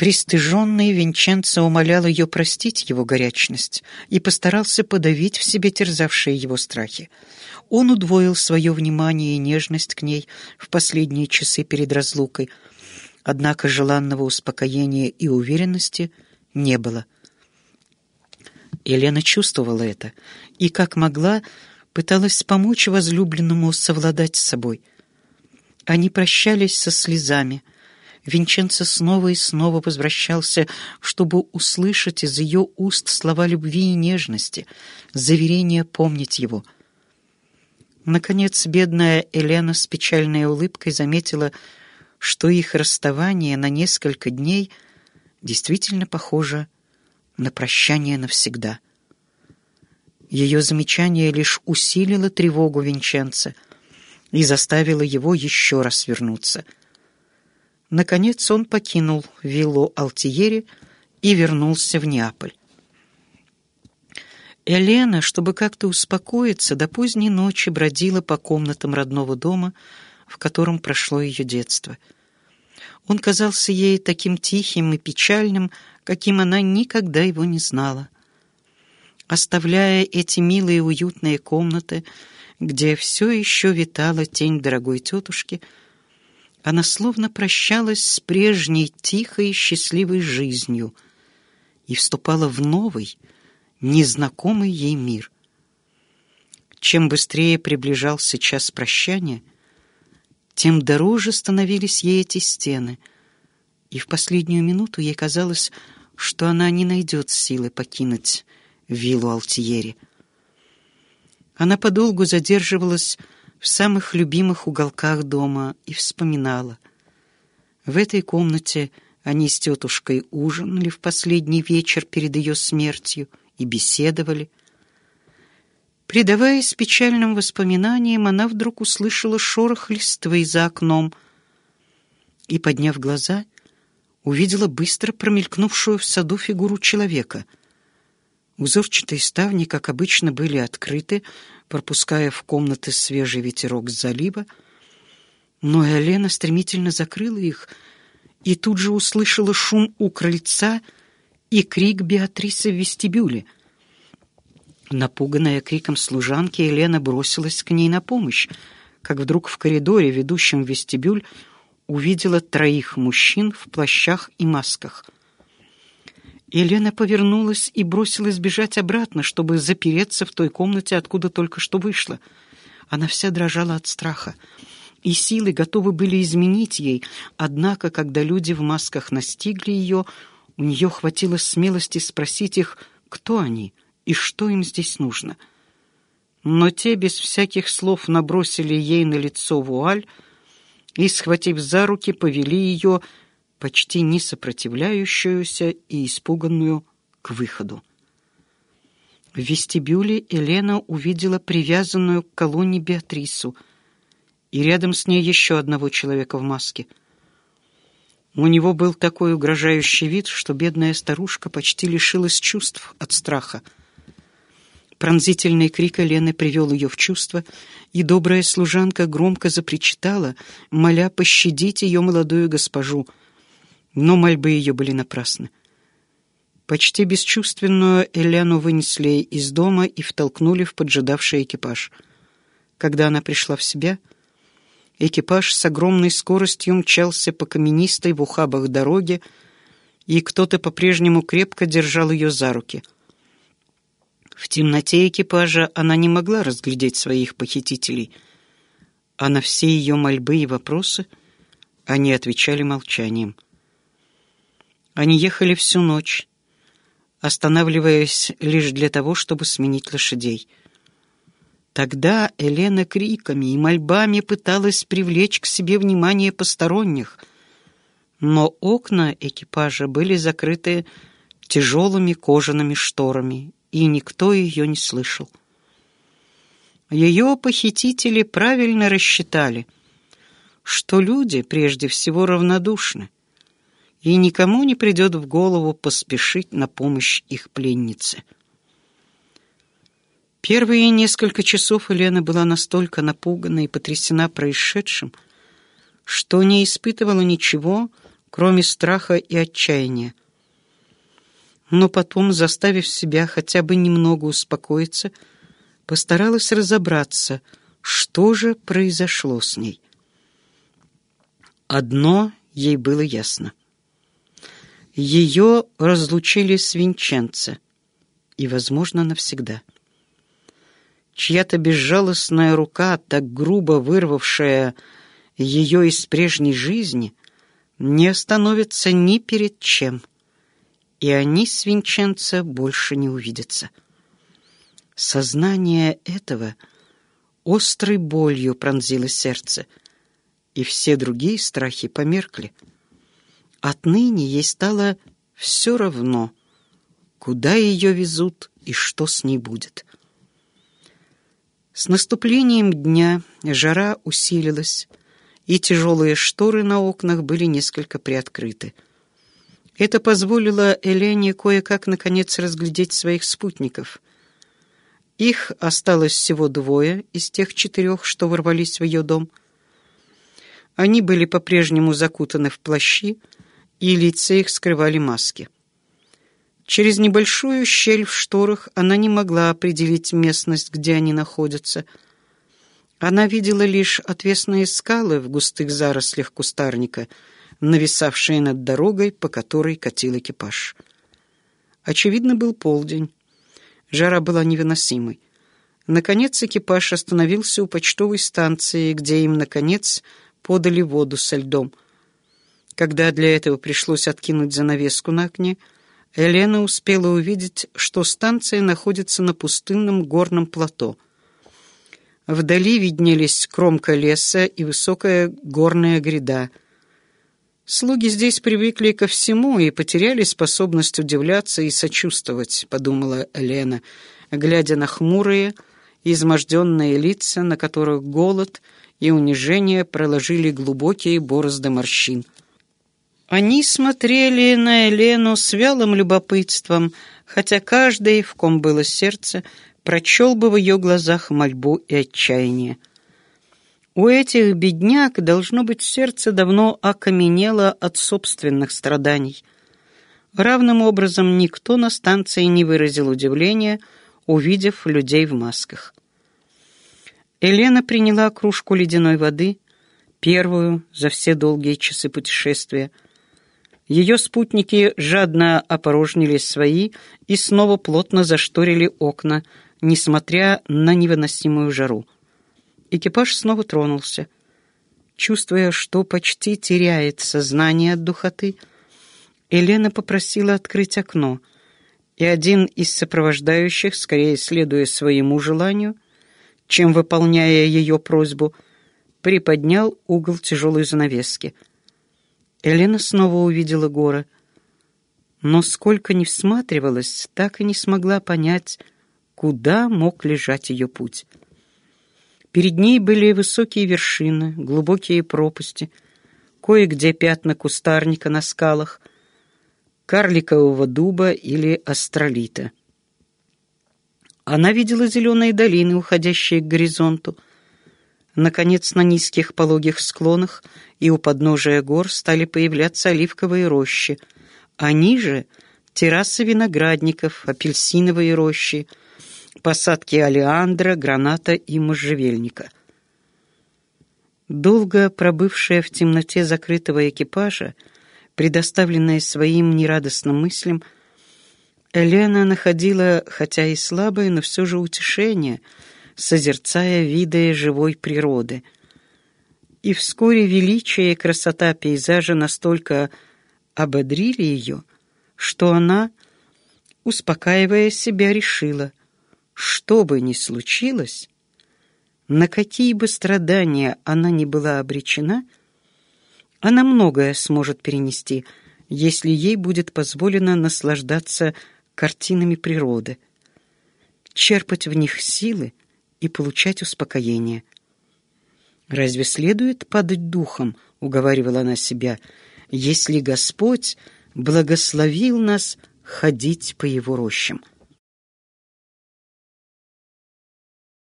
Пристыженный Винченцо умолял ее простить его горячность и постарался подавить в себе терзавшие его страхи. Он удвоил свое внимание и нежность к ней в последние часы перед разлукой, однако желанного успокоения и уверенности не было. Елена чувствовала это и, как могла, пыталась помочь возлюбленному совладать с собой. Они прощались со слезами — Винченцо снова и снова возвращался, чтобы услышать из ее уст слова любви и нежности, заверение помнить его. Наконец, бедная Елена с печальной улыбкой заметила, что их расставание на несколько дней действительно похоже на прощание навсегда. Ее замечание лишь усилило тревогу Винченца и заставило его еще раз вернуться — Наконец он покинул виллу Алтиери и вернулся в Неаполь. Елена, чтобы как-то успокоиться, до поздней ночи бродила по комнатам родного дома, в котором прошло ее детство. Он казался ей таким тихим и печальным, каким она никогда его не знала. Оставляя эти милые уютные комнаты, где все еще витала тень дорогой тетушки, она словно прощалась с прежней тихой и счастливой жизнью и вступала в новый, незнакомый ей мир. Чем быстрее приближался час прощания, тем дороже становились ей эти стены, и в последнюю минуту ей казалось, что она не найдет силы покинуть виллу Алтиери. Она подолгу задерживалась в самых любимых уголках дома и вспоминала. В этой комнате они с тетушкой ужинали в последний вечер перед ее смертью и беседовали. Предаваясь печальным воспоминаниям, она вдруг услышала шорох листвы за окном и, подняв глаза, увидела быстро промелькнувшую в саду фигуру человека. Узорчатые ставни, как обычно, были открыты, пропуская в комнаты свежий ветерок с залива, но Елена стремительно закрыла их и тут же услышала шум у крыльца и крик Беатрисы в вестибюле. Напуганная криком служанки, Елена бросилась к ней на помощь, как вдруг в коридоре, ведущем в вестибюль, увидела троих мужчин в плащах и масках — Елена повернулась и бросилась бежать обратно, чтобы запереться в той комнате, откуда только что вышла. Она вся дрожала от страха, и силы готовы были изменить ей, однако, когда люди в масках настигли ее, у нее хватило смелости спросить их, кто они и что им здесь нужно. Но те без всяких слов набросили ей на лицо вуаль и, схватив за руки, повели ее почти не сопротивляющуюся и испуганную к выходу. В вестибюле Елена увидела привязанную к колонне Беатрису и рядом с ней еще одного человека в маске. У него был такой угрожающий вид, что бедная старушка почти лишилась чувств от страха. Пронзительный крик Елены привел ее в чувство, и добрая служанка громко запричитала, моля пощадить ее молодую госпожу — но мольбы ее были напрасны. Почти бесчувственную Элену вынесли из дома и втолкнули в поджидавший экипаж. Когда она пришла в себя, экипаж с огромной скоростью мчался по каменистой в ухабах дороге, и кто-то по-прежнему крепко держал ее за руки. В темноте экипажа она не могла разглядеть своих похитителей, а на все ее мольбы и вопросы они отвечали молчанием. Они ехали всю ночь, останавливаясь лишь для того, чтобы сменить лошадей. Тогда Елена криками и мольбами пыталась привлечь к себе внимание посторонних, но окна экипажа были закрыты тяжелыми кожаными шторами, и никто ее не слышал. Ее похитители правильно рассчитали, что люди прежде всего равнодушны — и никому не придет в голову поспешить на помощь их пленнице. Первые несколько часов Елена была настолько напугана и потрясена происшедшим, что не испытывала ничего, кроме страха и отчаяния. Но потом, заставив себя хотя бы немного успокоиться, постаралась разобраться, что же произошло с ней. Одно ей было ясно. Ее разлучили с Винченце, и, возможно, навсегда. Чья-то безжалостная рука, так грубо вырвавшая ее из прежней жизни, не остановится ни перед чем, и они с Винченцо больше не увидятся. Сознание этого острой болью пронзило сердце, и все другие страхи померкли. Отныне ей стало все равно, куда ее везут и что с ней будет. С наступлением дня жара усилилась, и тяжелые шторы на окнах были несколько приоткрыты. Это позволило Элене кое-как, наконец, разглядеть своих спутников. Их осталось всего двое из тех четырех, что ворвались в ее дом. Они были по-прежнему закутаны в плащи, и лица их скрывали маски. Через небольшую щель в шторах она не могла определить местность, где они находятся — она видела лишь отвесные скалы в густых зарослях кустарника, нависавшие над дорогой, по которой катил экипаж. Очевидно, был полдень. Жара была невыносимой. Наконец экипаж остановился у почтовой станции, где им, наконец, подали воду со льдом. Когда для этого пришлось откинуть занавеску на окне, Елена успела увидеть, что станция находится на пустынном горном плато — Вдали виднелись кромка леса и высокая горная гряда. Слуги здесь привыкли ко всему и потеряли способность удивляться и сочувствовать, подумала Лена, глядя на хмурые, изможденные лица, на которых голод и унижение проложили глубокие борозды морщин. Они смотрели на Елену с вялым любопытством, хотя каждый, в ком было сердце, прочел бы в ее глазах мольбу и отчаяние. У этих бедняк, должно быть, сердце давно окаменело от собственных страданий. Равным образом никто на станции не выразил удивления, увидев людей в масках. Елена приняла кружку ледяной воды, первую за все долгие часы путешествия. Ее спутники жадно опорожнили свои и снова плотно зашторили окна, несмотря на невыносимую жару. Экипаж снова тронулся. Чувствуя, что почти теряет сознание от духоты, Елена попросила открыть окно, и один из сопровождающих, скорее следуя своему желанию, чем выполняя ее просьбу, приподнял угол тяжелой занавески. Елена снова увидела горы, но сколько ни всматривалась, так и не смогла понять, куда мог лежать ее путь. Перед ней были высокие вершины, глубокие пропасти, кое-где пятна кустарника на скалах, карликового дуба или астролита. Она видела зеленые долины, уходящие к горизонту. Наконец, на низких пологих склонах и у подножия гор стали появляться оливковые рощи, а ниже — террасы виноградников, апельсиновые рощи — посадки алиандра, граната и можжевельника. Долго пробывшая в темноте закрытого экипажа, предоставленная своим нерадостным мыслям, Елена находила, хотя и слабое, но все же утешение, созерцая виды живой природы. И вскоре величие и красота пейзажа настолько ободрили ее, что она, успокаивая себя, решила — что бы ни случилось, на какие бы страдания она ни была обречена, она многое сможет перенести, если ей будет позволено наслаждаться картинами природы, черпать в них силы и получать успокоение. «Разве следует падать духом?» — уговаривала она себя, «если Господь благословил нас ходить по его рощам?»